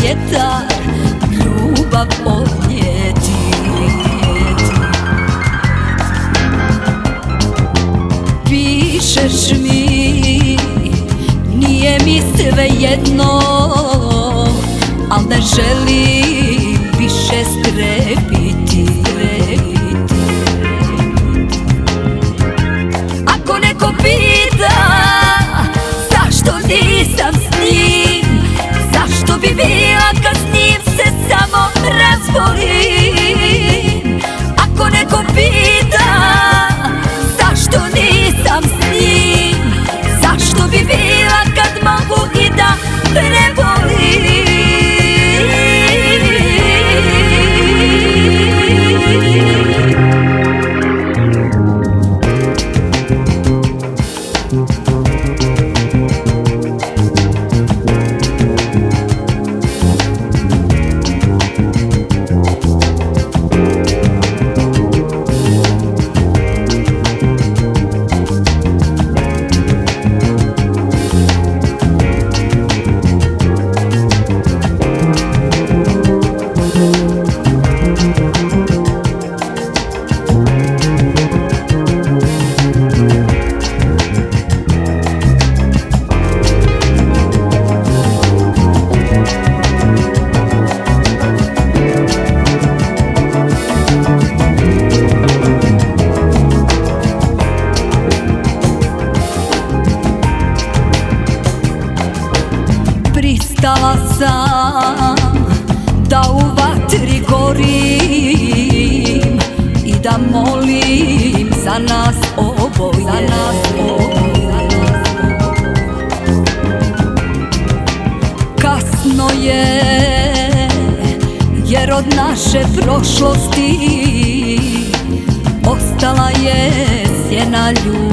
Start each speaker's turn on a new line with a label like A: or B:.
A: vjetar ljubav odnijeti. Pišeš mi, nije mi sve jedno Al ne želim Pristala sam da u vatri gorim I da molim za nas oboje. Za nas Kasno je jer od naše prošlosti Ostala je sjena ljubav,